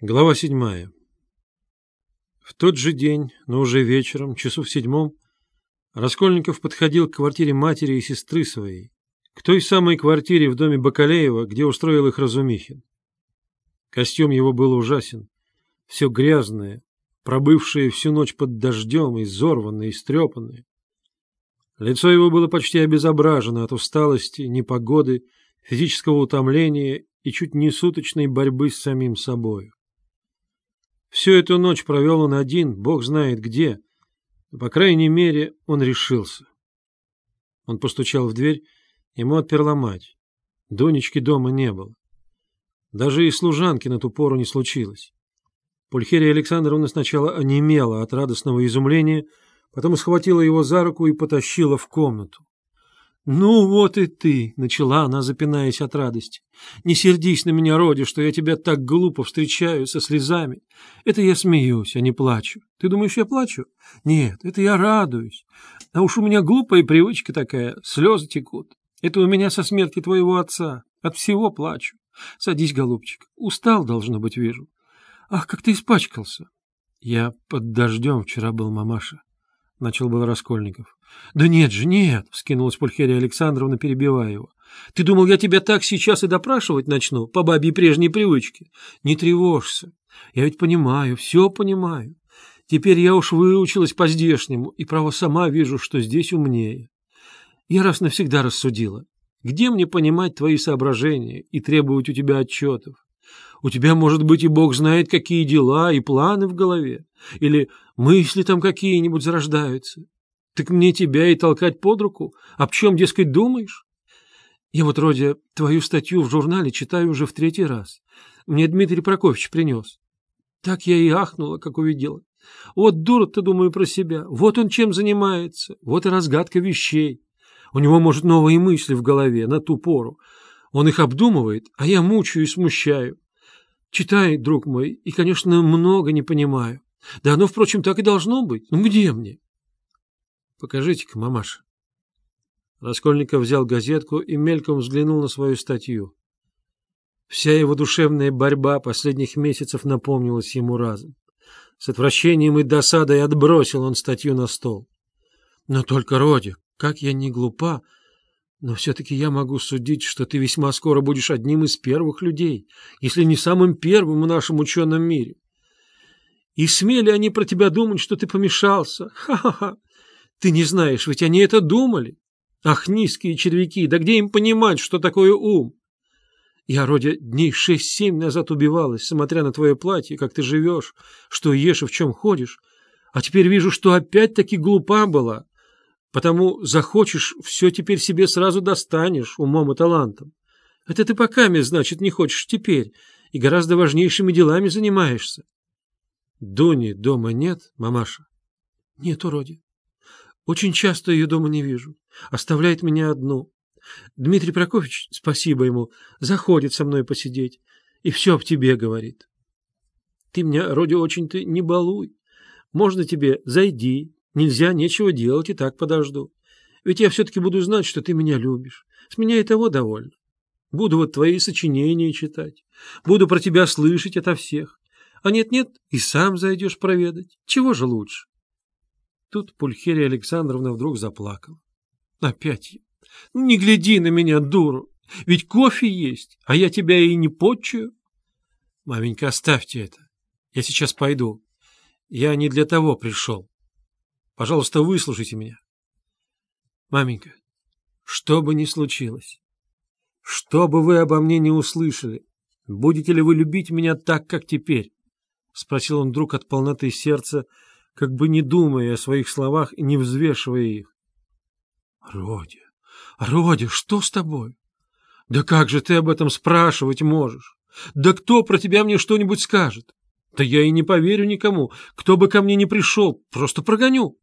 Глава седьмая. В тот же день, но уже вечером, часу в седьмом, Раскольников подходил к квартире матери и сестры своей, к той самой квартире в доме Бакалеева, где устроил их Разумихин. Костюм его был ужасен, все грязное, пробывшее всю ночь под дождем, изорванное, истрепанное. Лицо его было почти обезображено от усталости, непогоды, физического утомления и чуть не суточной борьбы с самим собою. Всю эту ночь провел он один, бог знает где. По крайней мере, он решился. Он постучал в дверь, ему отперла мать. Донечки дома не было. Даже и служанки на ту пору не случилось. Пульхерия Александровна сначала онемела от радостного изумления, потом схватила его за руку и потащила в комнату. «Ну вот и ты!» — начала она, запинаясь от радости. «Не сердись на меня, Роди, что я тебя так глупо встречаю со слезами. Это я смеюсь, а не плачу. Ты думаешь, я плачу? Нет, это я радуюсь. А уж у меня глупая привычка такая, слезы текут. Это у меня со смерти твоего отца. От всего плачу. Садись, голубчик. Устал, должно быть, вижу. Ах, как ты испачкался!» «Я под дождем вчера был, мамаша», — начал был Раскольников. — Да нет же, нет, — вскинулась Пульхерия Александровна, перебивая его. — Ты думал, я тебя так сейчас и допрашивать начну, по бабе прежней привычке? Не тревожься. Я ведь понимаю, все понимаю. Теперь я уж выучилась по-здешнему, и, право, сама вижу, что здесь умнее. Я раз навсегда рассудила. Где мне понимать твои соображения и требовать у тебя отчетов? У тебя, может быть, и бог знает, какие дела и планы в голове. Или мысли там какие-нибудь зарождаются. Так мне тебя и толкать под руку? Об чем, дескать, думаешь? Я вот, Родя, твою статью в журнале читаю уже в третий раз. Мне Дмитрий Прокофьевич принес. Так я и ахнула, как увидела. Вот дура-то, думаю, про себя. Вот он чем занимается. Вот и разгадка вещей. У него, может, новые мысли в голове на ту пору. Он их обдумывает, а я мучаю и смущаю. Читает, друг мой, и, конечно, много не понимаю. Да оно, впрочем, так и должно быть. Ну где мне? Покажите-ка, мамаша. Раскольников взял газетку и мельком взглянул на свою статью. Вся его душевная борьба последних месяцев напомнилась ему разом. С отвращением и досадой отбросил он статью на стол. Но только, Роди, как я не глупа, но все-таки я могу судить, что ты весьма скоро будешь одним из первых людей, если не самым первым в нашем ученом мире. И смели они про тебя думать, что ты помешался. Ха-ха-ха. Ты не знаешь, ведь они это думали. Ах, низкие червяки, да где им понимать, что такое ум? Я, Родя, дней шесть-семь назад убивалась, смотря на твое платье, как ты живешь, что ешь и в чем ходишь. А теперь вижу, что опять-таки глупа была. Потому захочешь, все теперь себе сразу достанешь умом и талантом. Это ты пока, значит, не хочешь теперь, и гораздо важнейшими делами занимаешься. Дуни дома нет, мамаша? Нет, уроди. Очень часто ее дома не вижу. Оставляет меня одну. Дмитрий Прокофьевич, спасибо ему, заходит со мной посидеть и все об тебе говорит. Ты меня, Роди, очень-то не балуй. Можно тебе, зайди. Нельзя, нечего делать, и так подожду. Ведь я все-таки буду знать, что ты меня любишь. С меня и того довольно. Буду вот твои сочинения читать. Буду про тебя слышать ото всех. А нет-нет, и сам зайдешь проведать. Чего же лучше? Тут Пульхерия Александровна вдруг заплакала. Опять я. Ну, не гляди на меня, дуру. Ведь кофе есть, а я тебя и не почую. Маменька, оставьте это. Я сейчас пойду. Я не для того пришел. Пожалуйста, выслушайте меня. Маменька, что бы ни случилось, что бы вы обо мне не услышали, будете ли вы любить меня так, как теперь? — спросил он вдруг от полноты сердца, как бы не думая о своих словах и не взвешивая их. — Родя, Родя, что с тобой? Да как же ты об этом спрашивать можешь? Да кто про тебя мне что-нибудь скажет? Да я и не поверю никому, кто бы ко мне не пришел, просто прогоню.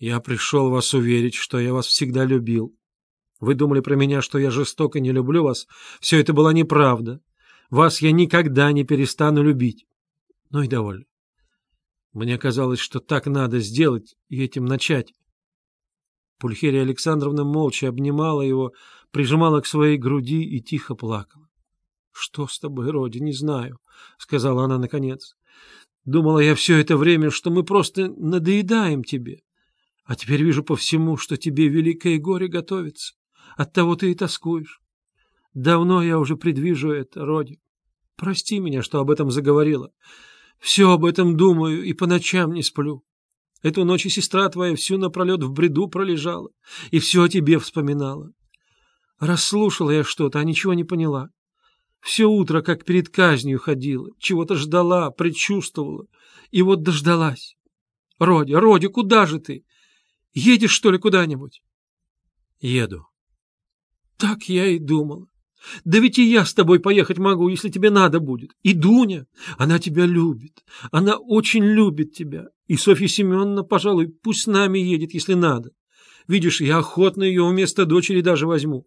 Я пришел вас уверить, что я вас всегда любил. Вы думали про меня, что я жестоко не люблю вас. Все это была неправда. Вас я никогда не перестану любить. Ну и довольно. Мне казалось, что так надо сделать и этим начать. Пульхерия Александровна молча обнимала его, прижимала к своей груди и тихо плакала. — Что с тобой, Роди, не знаю, — сказала она наконец. — Думала я все это время, что мы просто надоедаем тебе. А теперь вижу по всему, что тебе великое горе готовится. Оттого ты и тоскуешь. Давно я уже предвижу это, Роди. Прости меня, что об этом заговорила. Все об этом думаю и по ночам не сплю. Эту ночь и сестра твоя всю напролет в бреду пролежала и все о тебе вспоминала. Расслушала я что-то, а ничего не поняла. Все утро, как перед казнью ходила, чего-то ждала, предчувствовала, и вот дождалась. Роди, Роди, куда же ты? Едешь, что ли, куда-нибудь? Еду. Так я и думала. Да ведь и я с тобой поехать могу, если тебе надо будет. И Дуня, она тебя любит. Она очень любит тебя. И Софья Семеновна, пожалуй, пусть с нами едет, если надо. Видишь, я охотно ее вместо дочери даже возьму.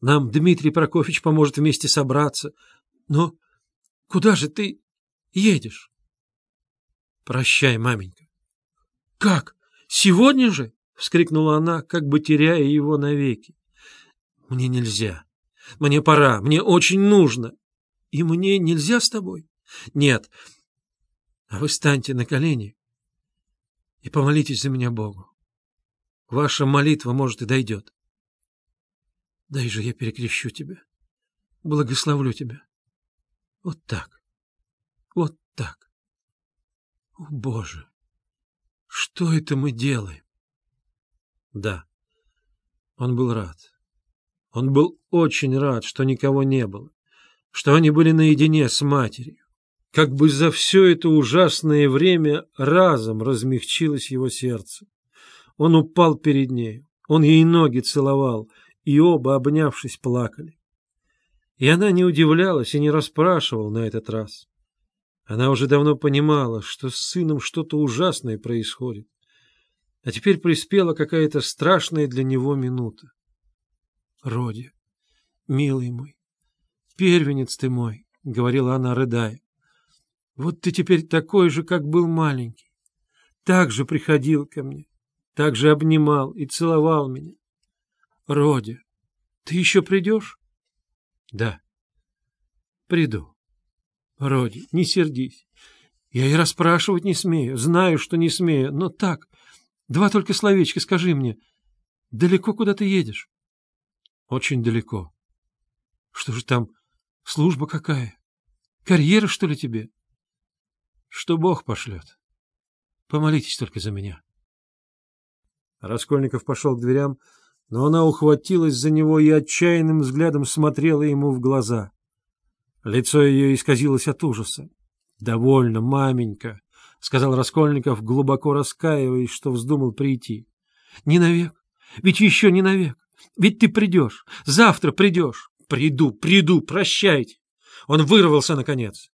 Нам Дмитрий Прокофьевич поможет вместе собраться. Но куда же ты едешь? Прощай, маменька. Как? Сегодня же? — вскрикнула она, как бы теряя его навеки. — Мне нельзя. Мне пора. Мне очень нужно. И мне нельзя с тобой? Нет. А вы станьте на колени и помолитесь за меня Богу. Ваша молитва, может, и дойдет. Дай же я перекрещу тебя. Благословлю тебя. Вот так. Вот так. О, Боже! Что это мы делаем? Да, он был рад. Он был очень рад, что никого не было, что они были наедине с матерью. Как бы за все это ужасное время разом размягчилось его сердце. Он упал перед ней, он ей ноги целовал, и оба, обнявшись, плакали. И она не удивлялась и не расспрашивала на этот раз. Она уже давно понимала, что с сыном что-то ужасное происходит. А теперь приспела какая-то страшная для него минута. Роди, милый мой, первенец ты мой, — говорила она, рыдая. Вот ты теперь такой же, как был маленький. Так же приходил ко мне, так же обнимал и целовал меня. Роди, ты еще придешь? Да, приду. Роди, не сердись. Я и расспрашивать не смею, знаю, что не смею, но так, два только словечка скажи мне. Далеко куда ты едешь? Очень далеко. Что же там, служба какая? Карьера, что ли, тебе? Что Бог пошлет. Помолитесь только за меня. Раскольников пошел к дверям, но она ухватилась за него и отчаянным взглядом смотрела ему в глаза. Лицо ее исказилось от ужаса. — Довольно, маменька, — сказал Раскольников, глубоко раскаиваясь, что вздумал прийти. — Не навек, ведь еще не навек. Ведь ты придешь, завтра придешь. Приду, приду, прощайте. Он вырвался, наконец.